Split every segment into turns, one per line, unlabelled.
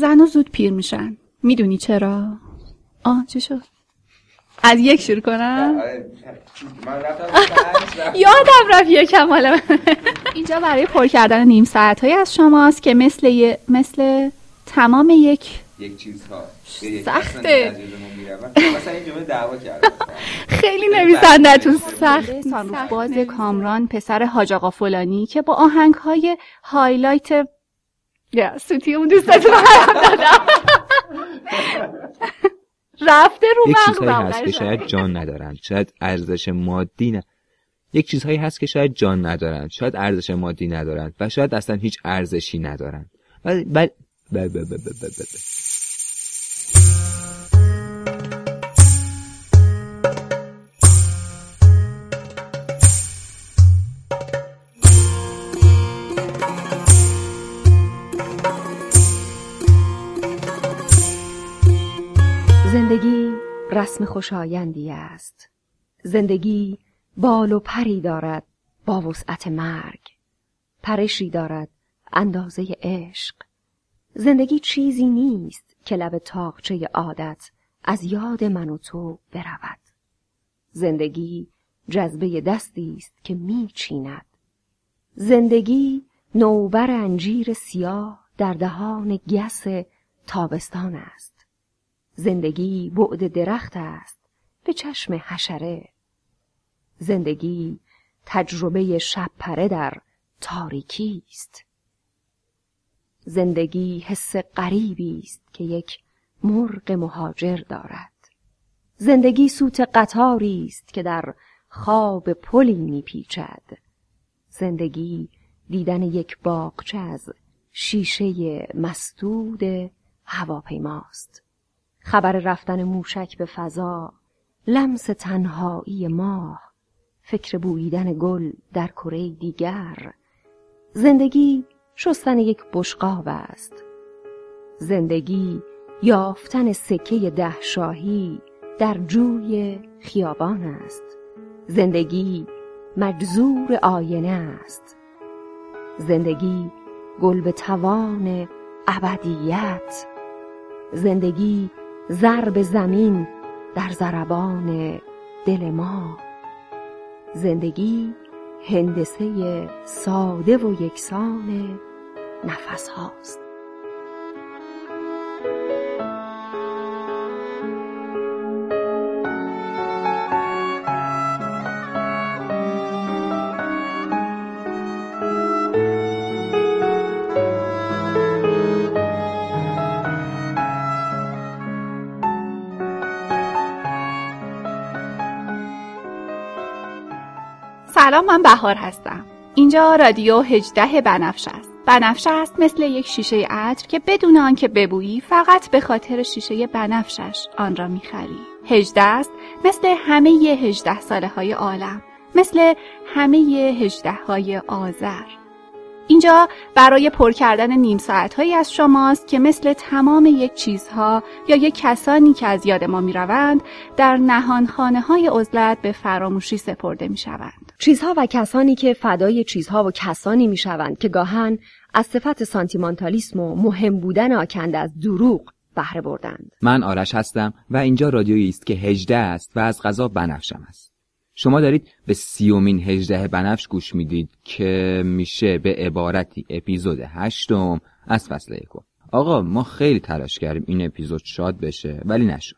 زن زود پیر میشن می‌دونی چرا؟ آه چی شد؟ از یک شروع کنم یادم رفت یه کمال اینجا برای پر کردن نیم ساعت های از شماست که مثل مثل تمام یک
یک چیزها
سخته خیلی نویسندتون سخت باز کامران پسر حاج آقا فلانی که با آهنگ های هایلایت یا سوتی اون دوستتون دادم. رفته رو
یک چیزهایی هست که شاید جان ندارن. شاید ارزش مادی نه یک چیزهایی هست که شاید جان ندارن. شاید ارزش مادی ندارن و شاید اصلا هیچ ارزشی ندارن. ولی بل... بل... بل... بل... بل... بل...
رسم خوشایندی است. زندگی بال و پری دارد با وسعت مرگ. پرشی دارد اندازه عشق. زندگی چیزی نیست که لب تاقچه عادت از یاد من و تو برود. زندگی جذبه دستی است که میچیند. زندگی نوبر انجیر سیاه در دهان گس تابستان است. زندگی بعد درخت است به چشم حشره. زندگی تجربه شب پره در تاریکی است. زندگی حس غریبی است که یک مرغ مهاجر دارد. زندگی سوت قطاری است که در خواب پلی میپیچد. زندگی دیدن یک باغچه از شیشه مسدود هواپیماست. خبر رفتن موشک به فضا لمس تنهایی ماه فکر بوییدن گل در کره دیگر. زندگی شستن یک بشقاب است. زندگی یافتن سکه ده شاهی در جوی خیابان است. زندگی مجزور آینه است. زندگی گل به توان ابدیت. زندگی ضرب زمین در ضربان دل ما. زندگی هندسه ساده و یکسان نفس هاست
سلام من بهار هستم. اینجا رادیو هجده بنفش است. بنفشه است مثل یک شیشه عطر که بدون آنکه ببویی فقط به خاطر شیشه بنفشش آن را می‌خری. هجده است مثل همه هجده ساله های عالم مثل همه هجده های آذر. اینجا برای پر کردن نیم ساعت هایی از شماست که مثل تمام یک چیزها یا یک کسانی که از یاد ما می روند در نهانخانه های عزلت به فراموشی سپرده می شوند.
چیزها و کسانی که فدای چیزها و کسانی می شوند که گاهن از صفت سانتیمانتالیسم و مهم بودن آکنده از دروغ بهره بردند.
من آرش هستم و اینجا رادیویی است که هجده است و از غذا بنفشم است. شما دارید به سیومین هجده بنفش گوش می‌دید که میشه به عبارتی اپیزود هشتم از فصل یکم آقا ما خیلی تلاش کردیم این اپیزود شاد بشه ولی نشد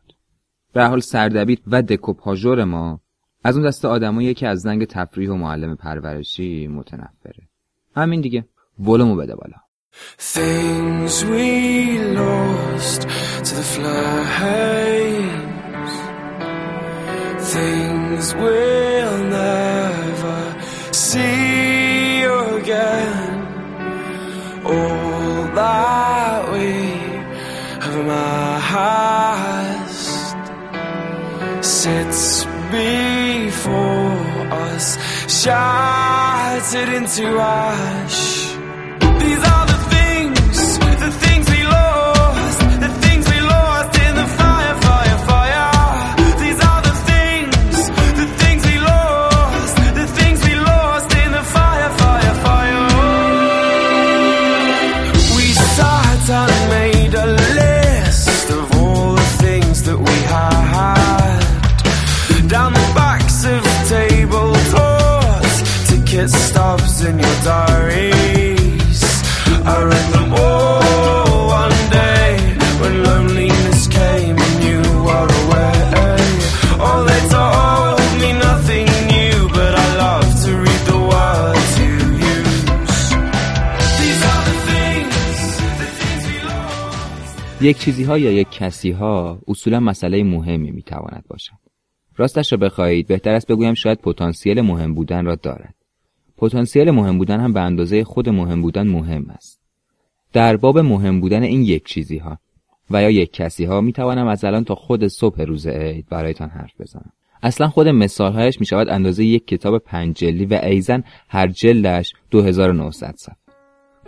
به حال سردبیر و دکوپاژور ما از اون دست آدمایی که از زنگ تفریح و معلم پرورشی متنفره همین دیگه ولومو بده بالا
Things we lost to the flames Things we'll never see again All that we have amassed Sits before us Shattered into ash
یک چیزی ها یا یک کسی ها اصولا مسئله مهمی می‌تواند باشد. راستش را بخواهید بهتر است بگویم شاید پتانسیل مهم بودن را دارد. پتانسیل مهم بودن هم به اندازه خود مهم بودن مهم است. در باب مهم بودن این یک چیزی ها و یا یک کسی ها می توانم از الان تا خود صبح روز عید برایتان حرف بزنم. اصلا خود مثالهایش می شود اندازه یک کتاب پنج جلدی و ایزن هر جلدش 2900 صفحه.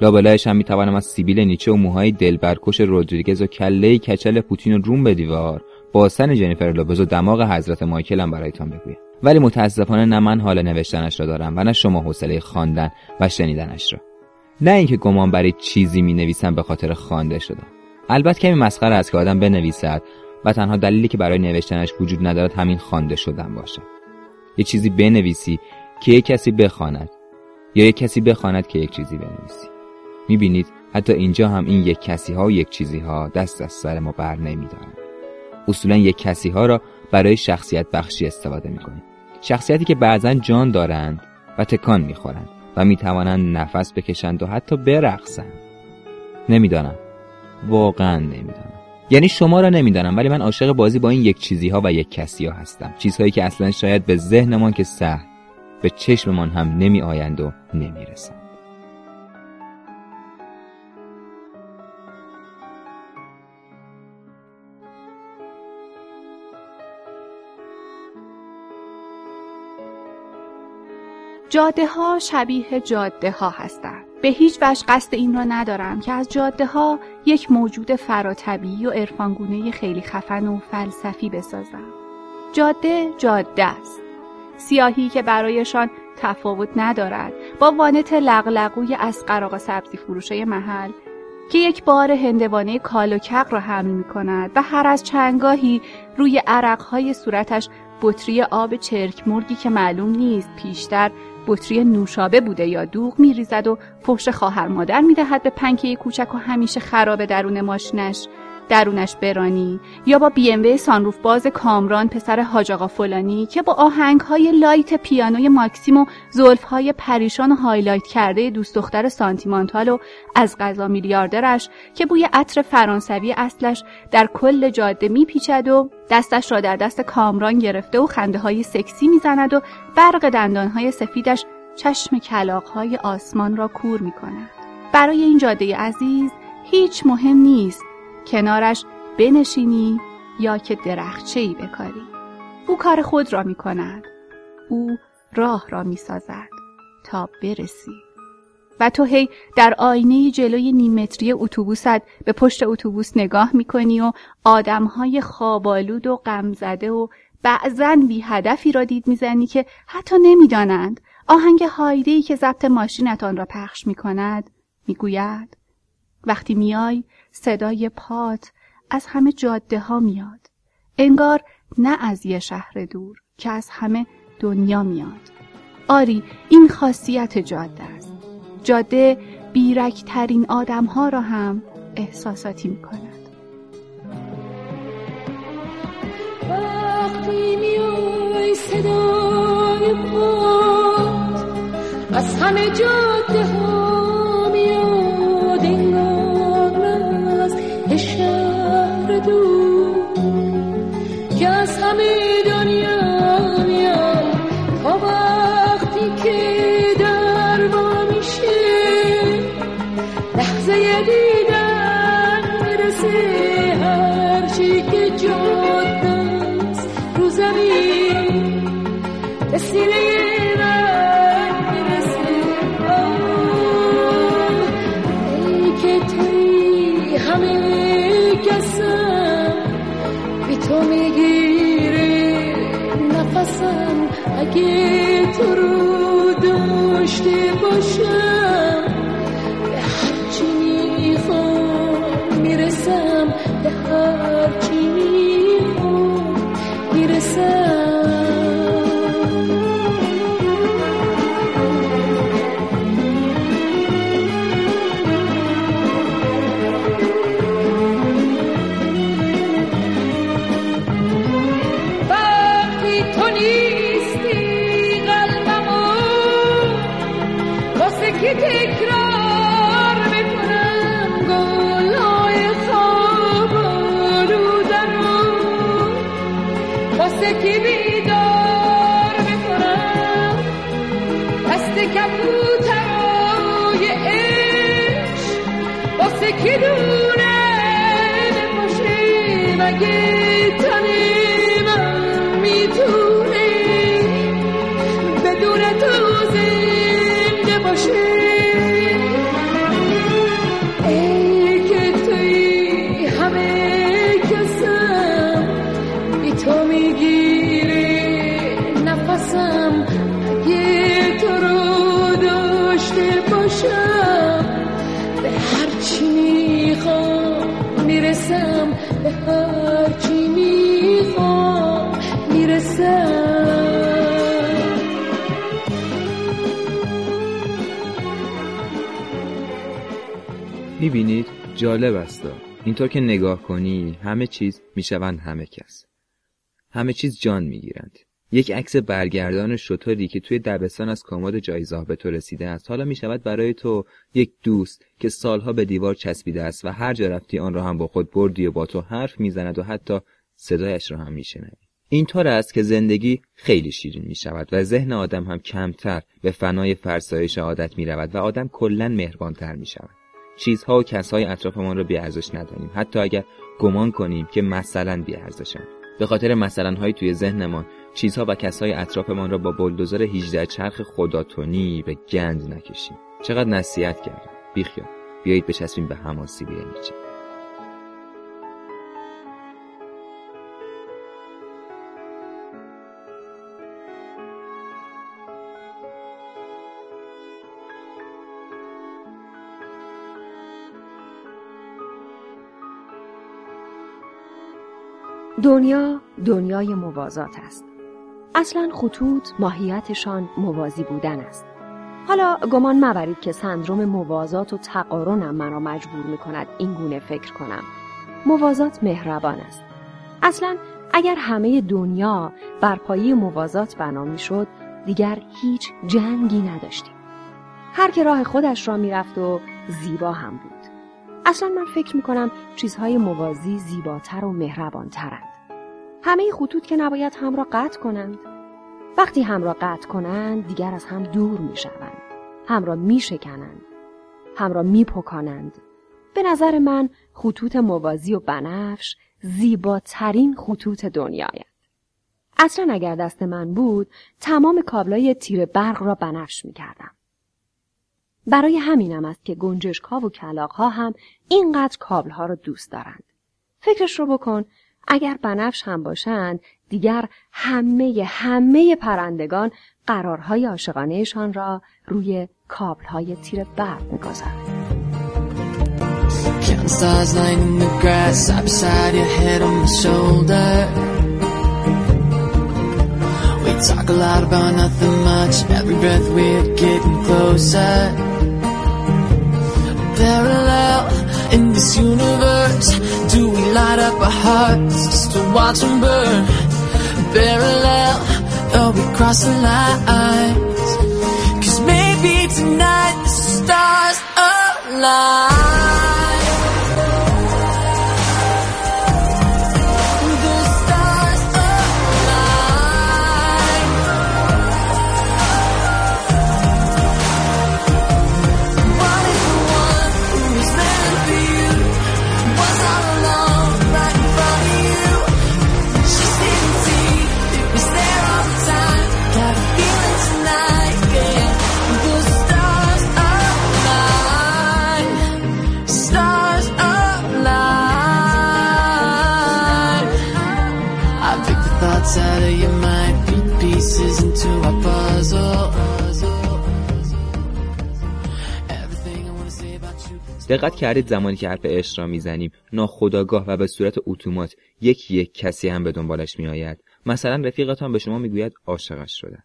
لابلایش هم می‌توانم از سیبیل نیچه و موهای دلبرکش رودریگز و کله کچل پوتین و روم به دیوار باسن جنیفر لوپز و دماغ حضرت مایکل هم برایتان بگویم. ولی متاسفانه نه من حال نوشتنش را دارم و نه شما حوصله خواندن و شنیدنش را. نه اینکه گمان برای چیزی می نویسم به خاطر خوانده شدم. البته کمی مسخره است که آدم بنویسد و تنها دلیلی که برای نوشتنش وجود ندارد همین خوانده شدن باشد یه چیزی بنویسی که یک کسی بخواند یا یک کسی بخواند که یک چیزی بنویسی. می‌بینید حتی اینجا هم این یک کسی ها و یک چیزی ها دست از سر ما بر نمیدارند اصولا یک کسی ها را برای شخصیت بخشی استفاده می‌کنیم. شخصیتی که بعضا جان دارند و تکان می‌خورند و می‌توانند نفس بکشند و حتی برقصند. نمی‌دانم. واقعا نمی‌دانم. یعنی شما را نمی‌دانم ولی من عاشق بازی با این یک چیزی ها و یک کسی ها هستم. چیزهایی که اصلا شاید به ذهنمان که سهل به چشممان هم نمی آیند و نمی رسند.
جاده ها شبیه جاده ها هستند. به هیچ وجه قصد این را ندارم که از جاده ها یک موجود فراتبیعی و عرفانگونه خیلی خفن و فلسفی بسازم. جاده جاده است. سیاهی که برایشان تفاوت ندارد با وانت لغلقوی از قراغ سبزی فروشه محل که یک بار هندوانه کال و کق را حمل می کند و هر از چنگاهی روی عرقهای صورتش بطری آب چرک مرگی که معلوم نیست پیشتر بطری نوشابه بوده یا دوغ میریزد و فحش خواهر مادر می‌دهد به پنکه کوچک و همیشه خراب درون ماشینش. درونش برانی یا با بی ام سانروف باز کامران پسر حاج آقا فلانی که با آهنگ های light پیانوی ماکسیم و زلف های پریشان و هایلایت کرده دوست دختر سانتیمانتال و از قضا میلیاردرش که بوی عطر فرانسوی اصلش در کل جاده میپیچد و دستش را در دست کامران گرفته و خنده های سکسی می‌زند و برق دندان های سفیدش چشم کلاغ های آسمان را کور می کند. برای این جاده عزیز هیچ مهم نیست کنارش بنشینی یا که درخچه ای بکاری. او کار خود را می کند او راه را می سازد تا برسی. و تو هی در آینه جلوی نیمتری اتوبوست به پشت اتوبوس نگاه می‌کنی و آدمهای خوابالود و غمزده و بعضا بی هدفی را دید می‌زنی که حتی نمی‌دانند. آهنگ هایدهی که ضبط ماشینتان را پخش می‌کند می‌گوید وقتی میای صدای پات از همه جاده ها میاد. انگار نه از یه شهر دور که از همه دنیا میاد. آری این خاصیت جاده است. جاده بیرکترین آدم ها را هم احساساتی می کند. وقتی میای صدای پات از همه جاده ها
do. give. کبوترای عشق واسه که دونه بپاشه مگه تن من می‌تونه بدون تو زنده باشه؟ می‌رسم به هر چی می‌خوام می‌رسم.
می‌بینید؟ جالب است. اینطور که نگاه کنی همه چیز می‌شوند همه کس. همه چیز جان می‌گیرند. یک عکس برگردان شطوری که توی دبستان از کمد جایزاه به تو رسیده است. حالا می شود برای تو یک دوست که سالها به دیوار چسبیده است و هر جا رفتی آن را هم با خود بردی و با تو حرف می‌زند و حتی صدایش را هم میشنوی. اینطور است که زندگی خیلی شیرین می شود و ذهن آدم هم کمتر به فنای فرسایش عادت می رود و آدم کلا مهربانتر می شود چیزها و کسهای اطرافمان را بیارزش ندانیم حتی اگر گمان کنیم که مثلا بیارزشند. به خاطر مثلا توی ذهنمان چیزها و کسای اطرافمان را با بلدوزر 18 چرخ خداتونی به گند نکشیم. چقدر نصیحت کردم. بیخیال. بیایید بچسبیم به هماسی بیانیچه
دنیا دنیای موازات است. اصلا خطوط ماهیتشان موازی بودن است. حالا گمان مبرید که سندروم موازات و تقارنم مرا مجبور می کند این گونه فکر کنم. موازات مهربان است. اصلا اگر همه دنیا بر پایه موازات بنا شد دیگر هیچ جنگی نداشتیم. هر که راه خودش را می‌رفت و زیبا هم بود. اصلا من فکر می کنم چیزهای موازی زیباتر و مهربانترند. همه خطوط که نباید هم را قطع کنند. وقتی هم را قطع کنند دیگر از هم دور می شوند. هم را می شکنند. هم را می پکانند. به نظر من خطوط موازی و بنفش زیباترین خطوط دنیایند. اصلا اگر دست من بود تمام کابلای تیر برق را بنفش می کردم. برای همینم است که گنجشک ها و کلاق ها هم اینقدر کابل ها را دوست دارند. فکرش رو بکن اگر بنفش هم باشند دیگر همه همه پرندگان قرارهای عاشقانهشان را روی کابل های تیر برق می‌گذارند.
Do we light up our hearts just to watch them burn? Parallel, though we cross the lines. Cause maybe tonight the stars align.
دقت کردید زمانی که حرف عشق را می‌زنیم. ناخداگاه و به صورت اتومات یک یک کسی هم به دنبالش میآید. مثلا رفیقتان به شما می‌گوید عاشقش شده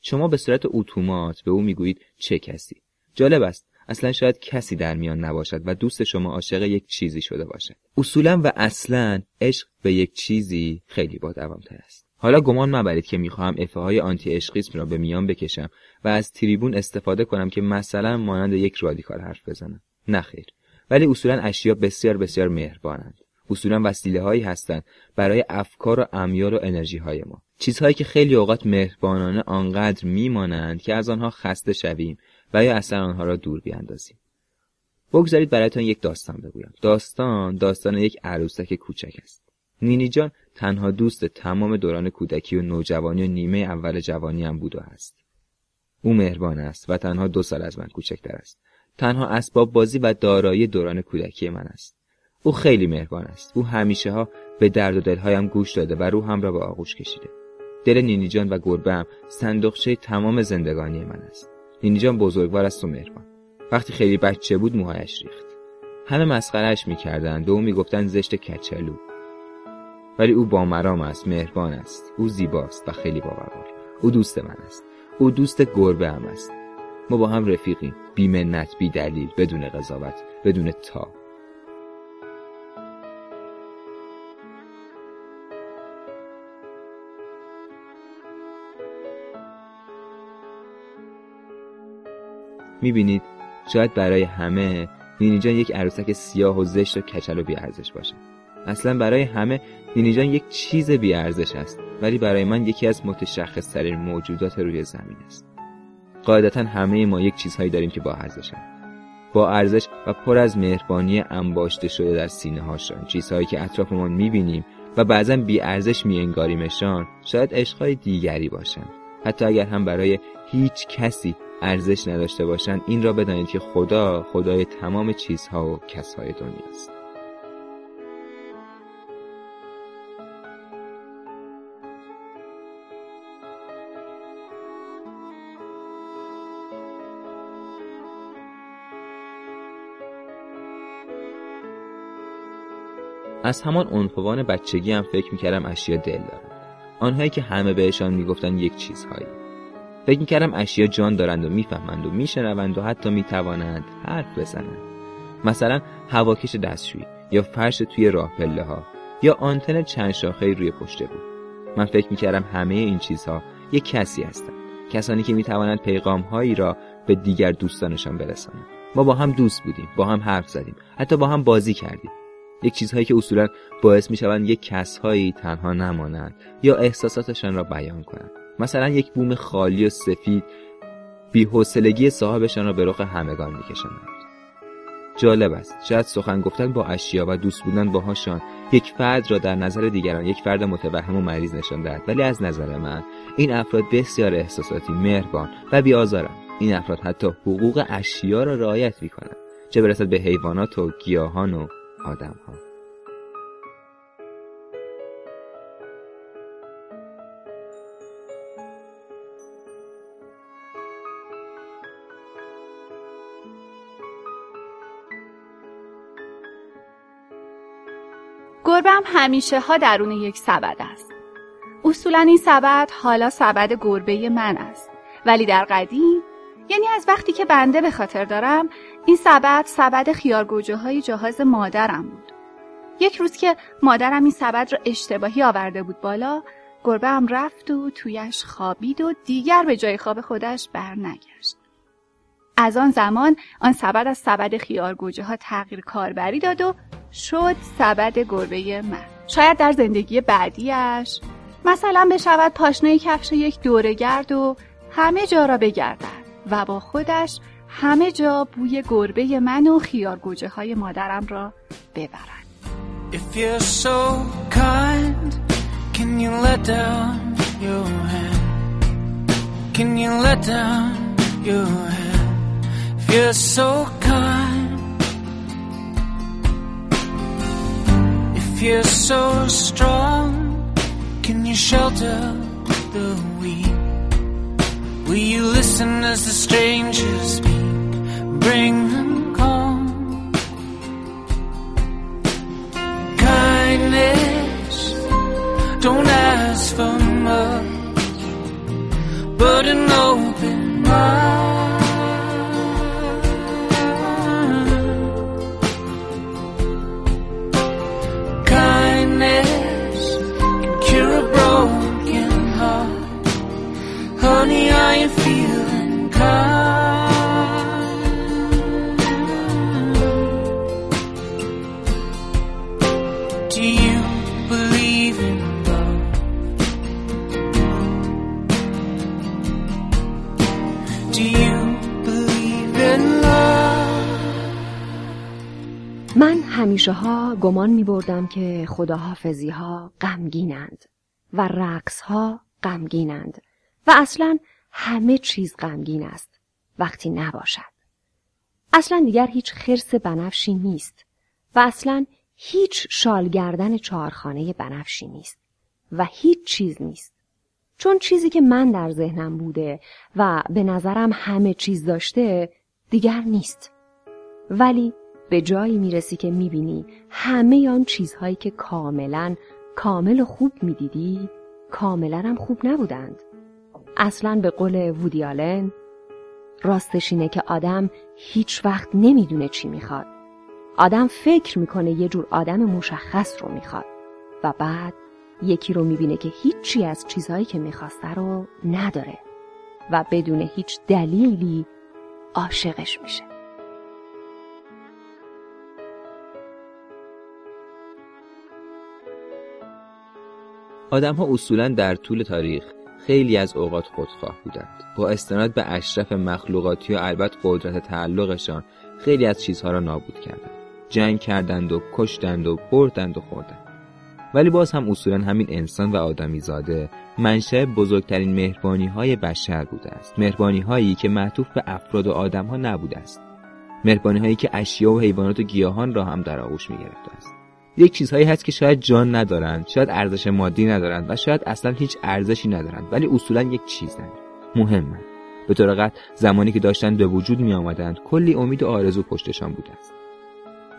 شما به صورت اتومات به او می‌گویید چه کسی؟ جالب است. اصلا شاید کسی در میان نباشد و دوست شما عاشق یک چیزی شده باشد. اصولا و اصلا عشق به یک چیزی خیلی با دوامتر است. حالا گمان مبرید که می‌خواهم افه های آنتی عشقیسم را به میان بکشم و از تریبون استفاده کنم که مثلا مانند یک رادیکال حرف بزنم. نه خیر. ولی اصولا اشیا بسیار بسیار مهربانند. اصولا وسیله هایی هستند برای افکار و امیال و انرژی های ما. چیزهایی که خیلی اوقات مهربانانه آنقدر میمانند که از آنها خسته شویم و یا اصلا آنها را دور بیاندازیم. بگذارید برایتان یک داستان بگویم. داستان داستان یک عروسک کوچک است. نینی جان تنها دوست تمام دوران کودکی و نوجوانی و نیمه اول جوانی هم بود و هست. او مهربان است و تنها دو سال از من کوچکتر است. تنها اسباب بازی و دارایی دوران کودکی من است. او خیلی مهربان است. او همیشه ها به درد و دلهایم گوش داده و روحم را به آغوش کشیده. دل نینی جان و گربه هم صندوقچه تمام زندگانی من است. نینی جان بزرگوار است و مهربان. وقتی خیلی بچه بود موهایش ریخت. همه مسخرهش می‌کردند و او می‌گفتند زشت کچلو. ولی او با مرام است مهربان است. او زیباست و خیلی باوقار او دوست من است. او دوست گربه هم است. ما با هم رفیقیم. بی منت بی دلیل بدون قضاوت بدون تا. می‌بینید شاید برای همه نینی جان یک عروسک سیاه و زشت و کچل و بیارزش باشه. اصلا برای همه نینی جان یک چیز بیارزش است ولی برای من یکی از متشخص ترین موجودات روی زمین است. قاعدتا همه ما یک چیزهایی داریم که با ارزشن با ارزش و پر از مهربانی انباشته شده در سینه هاشان چیزهایی که اطرافمان می‌بینیم و بعضا بی ارزش میانگاریمشان شاید عشقهای دیگری باشند حتی اگر هم برای هیچ کسی ارزش نداشته باشند این را بدانید که خدا خدای تمام چیزها و کسهای دنیاست. از همان عنفوان بچگی هم فکر می‌کردم اشیا دل دارند. آنهایی که همه بهشان می‌گفتند یک چیزهایی. فکر می‌کردم اشیا جان دارند و می‌فهمند و میشنوند و حتی می‌توانند حرف بزنند. مثلا هواکش دستشویی یا فرش توی راه پله ها یا آنتن چند شاخه روی پشته بود من فکر می‌کردم همه این چیزها یک کسی هستند. کسانی که می‌توانند پیغام هایی را به دیگر دوستانشان برسانند. ما با هم دوست بودیم با هم حرف زدیم حتی با هم بازی کردیم. یک چیزهایی که اصولا باعث می‌شوند یک کسهایی تنها نمانند یا احساساتشان را بیان کنند. مثلا یک بوم خالی و سفید بیحوصلگی صاحبشان را به رخ همگان میکشانند جالب است. شاید سخن گفتن با اشیا و دوست بودن باهاشان یک فرد را در نظر دیگران یک فرد متوهم و مریض نشان دهد. ولی از نظر من این افراد بسیار احساساتی مهربان و بیآزارند. این افراد حتی حقوق اشیا را رعایت می‌کنند. چه برسد به حیوانات و گیاهان و آدم ها.
گربم همیشه ها درون یک سبد است. اصولا این سبد حالا سبد گربه من است. ولی در قدیم یعنی از وقتی که بنده به خاطر دارم این سبد سبد خیارگوجه های جهاز مادرم بود. یک روز که مادرم این سبد را اشتباهی آورده بود بالا گربه هم رفت و تویش خوابید و دیگر به جای خواب خودش برنگشت. از آن زمان آن سبد از سبد خیارگوجه ها تغییر کاربری داد و شد سبد گربه من. شاید در زندگی بعدیش مثلا بشود پاشنه کفش یک دورگرد و همه جا را بگردد و با خودش همه جا بوی گربه من و خیارگوجه های مادرم را ببرد.
If you're so kind, can you let down your hand? Can you let down your hand? If you're so kind, if you're so strong, can you shelter the weak? Will you listen as the strangers speak? Bring من
همیشه ها گمان می بردم که خداحافظی ها غمگینند و رقص ها غمگینند و اصلا همه چیز غمگین است وقتی نباشد. اصلا دیگر هیچ خرس بنفشی نیست و اصلا هیچ شالگردن چهارخانه بنفشی نیست و هیچ چیز نیست. چون چیزی که من در ذهنم بوده و به نظرم همه چیز داشته دیگر نیست. ولی به جایی می‌رسی که می‌بینی همه آن چیزهایی که کاملا کامل و خوب می‌دیدی کاملا هم خوب نبودند. اصلا به قول وودیالن راستش اینه که آدم هیچ وقت نمی‌دونه چی می‌خواد. آدم فکر می‌کنه یه جور آدم مشخص رو می‌خواد و بعد یکی رو می‌بینه که هیچی از چیزهایی که می‌خواسته رو نداره و بدون هیچ دلیلی عاشقش میشه.
آدم ها اصولا در طول تاریخ خیلی از اوقات خودخواه بودند. با استناد به اشرف مخلوقاتی و البته قدرت تعلقشان خیلی از چیزها را نابود کردند. جنگ کردند و کشتند و بردند و خوردند. ولی باز هم اصولا همین انسان و آدمی زاده منشأ بزرگترین مهربانی های بشر بوده است. مهربانی هایی که معطوف به افراد و آدم ها نبوده است. مهربانی هایی که اشیا و حیوانات و گیاهان را هم در آغوش می گرفته است. یک چیزهایی هست که شاید جان ندارند شاید ارزش مادی ندارند و شاید اصلا هیچ ارزشی ندارند ولی اصولا یک چیزند مهمند به طور زمانی که داشتن به وجود می آمدند کلی امید و آرزو پشتشان بوده است.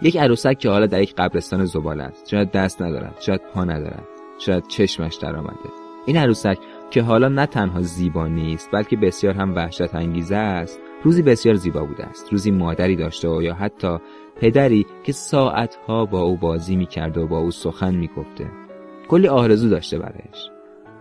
یک عروسک که حالا در یک قبرستان زباله است. شاید دست ندارد شاید پا ندارد شاید چشمش در آمده. این عروسک که حالا نه تنها زیبا نیست بلکه بسیار هم وحشت انگیزه است روزی بسیار زیبا بوده است. روزی مادری داشته و یا حتی پدری که ساعتها با او بازی می‌کرده و با او سخن می‌گفته. کلی آرزو داشته برایش.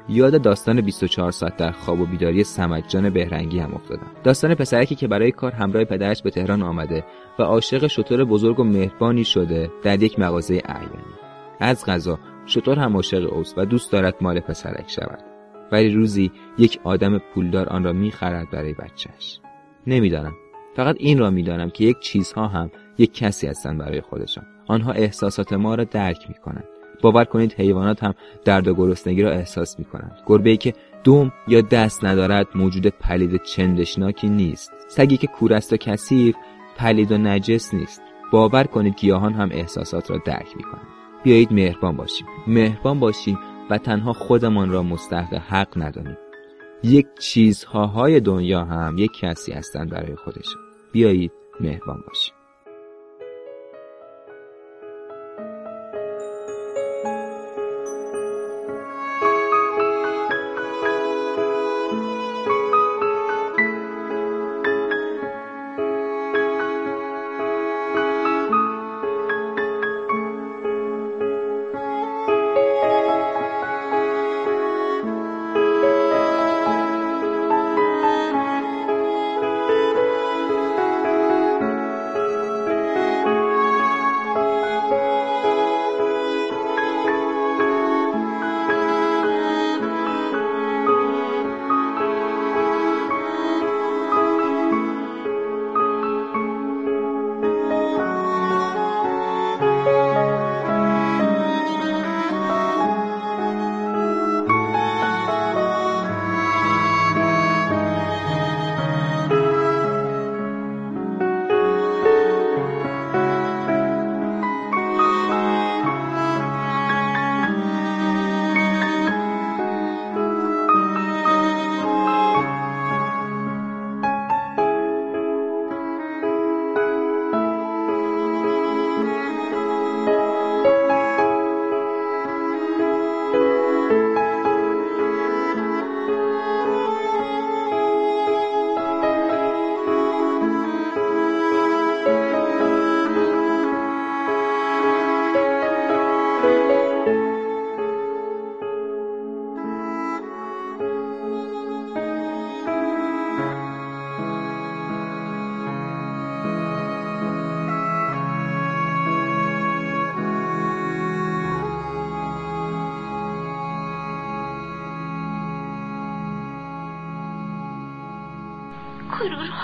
یاد داستان 24 ساعت در خواب و بیداری سمجان بهرنگی هم افتادم. داستان پسرکی که برای کار همراه پدرش به تهران آمده و عاشق شطور بزرگ و مهربانی شده در یک مغازه اعیانی. از غذا شطور هم عاشق اوست و دوست دارد مال پسرک شود. ولی روزی یک آدم پولدار آن را می‌خرد برای بچهش نمی‌دانم. فقط این را می‌دانم که یک چیزها هم یک کسی هستند برای خودشان. آنها احساسات ما را درک می‌کنند. باور کنید حیوانات هم درد و گرسنگی را احساس می کنند گربه ای که دوم یا دست ندارد موجود پلید چندشناکی نیست. سگی که کور است و کثیف پلید و نجس نیست. باور کنید گیاهان هم احساسات را درک می کنند بیایید مهربان باشیم. مهربان باشیم و تنها خودمان را مستحق حق ندانیم. یک چیزهاهای دنیا هم یک کسی هستند برای خودشان. بیایید مهربان باشیم.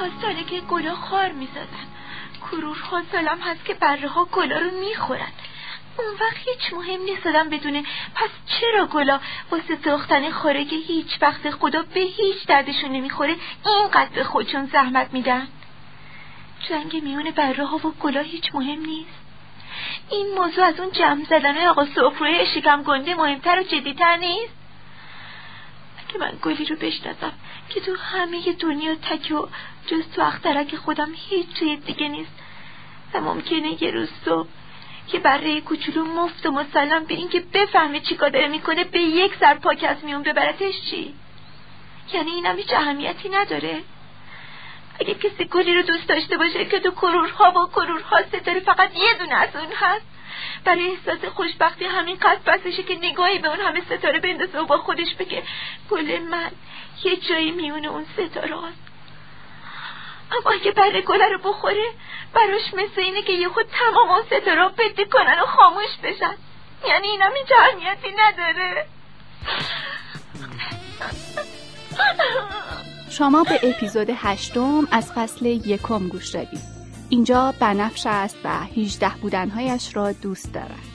ها ساله که گلا خار می‌زدن. کرورها سالم هست که بره ها گلا رو می‌خورن اون وقت هیچ مهم نیست آدم بدونه پس چرا گلا واسه ساختن خارج هیچ وقت خدا به هیچ دردشون نمی‌خوره اینقدر به خودشون زحمت میدن؟ جنگ میون بره ها و گلا هیچ مهم نیست. این موضوع از اون جمع زدن آقا سفروی شکم گنده مهمتر و جدیتر نیست. اگه من گلی رو بشناسم که تو همه دنیا تک و جز تو اخترک خودم هیچ چیز دیگه نیست. و ممکنه یه روز صبح که برای کوچولو مفت و مسلم به اینکه بفهمه چی داره می‌کنه به یک سر پاک از میون ببرتش چی؟ یعنی اینم هیچ اهمیتی نداره. اگه کسی گلی رو دوست داشته باشه که تو کرورها و کرورها ستاره فقط یه دونه از اون هست برای احساس خوشبختی همین بسشه که نگاهی به اون همه ستاره بندازه و با خودش بگه گل من یه جایی میونه اون ستاره. هست اما اگه بره گله رو بخوره براش مثل اینه که یه خود تمام اون ستاره بده کنن و خاموش بشن. یعنی اینا هیچ اهمیتی نداره.
شما به اپیزود هشتم از فصل یکم گوش دادید. اینجا بنفش است و 18 بودنهایش را دوست دارد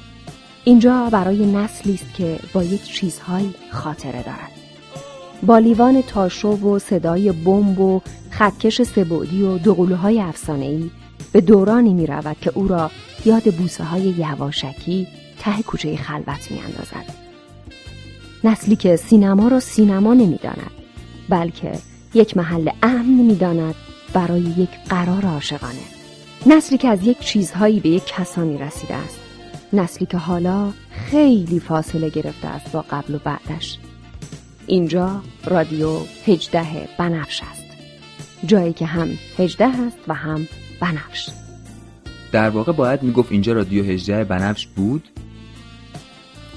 اینجا برای نسلی است که با یک چیزهایی خاطره دارد با لیوان تاشو و صدای بمب و خطکش سبودی و دوقلوهای افسانه‌ای به دورانی می رود که او را یاد بوسه های یواشکی ته کوچه خلوت می اندازد. نسلی که سینما را سینما نمی داند بلکه یک محل امن می داند برای یک قرار عاشقانه. نسلی که از یک چیزهایی به یک کسانی رسیده است. نسلی که حالا خیلی فاصله گرفته است با قبل و بعدش. اینجا رادیو هجده بنفش است. جایی که هم هجده است و هم بنفش
در واقع باید می‌گفت اینجا رادیو هجده بنفش بود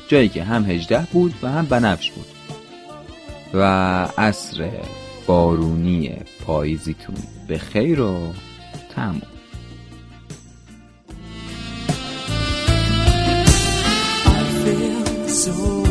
جایی که هم هجده بود و هم بنفش بود و عصر بارونی پاییزیتون به خیر و تموم
You.